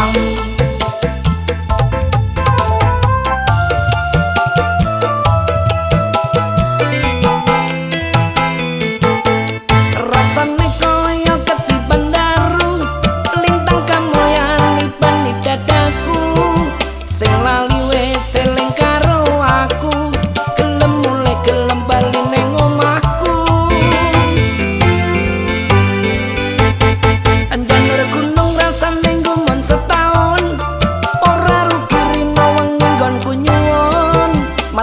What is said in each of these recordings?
아!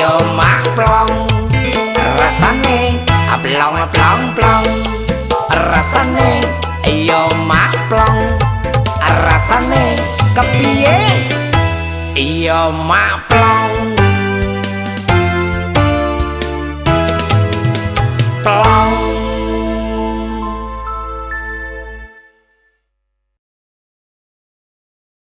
yo mak plong rasane aplong aplong plong rasane yo mak plong rasane kepiye yo mak plong. Plong.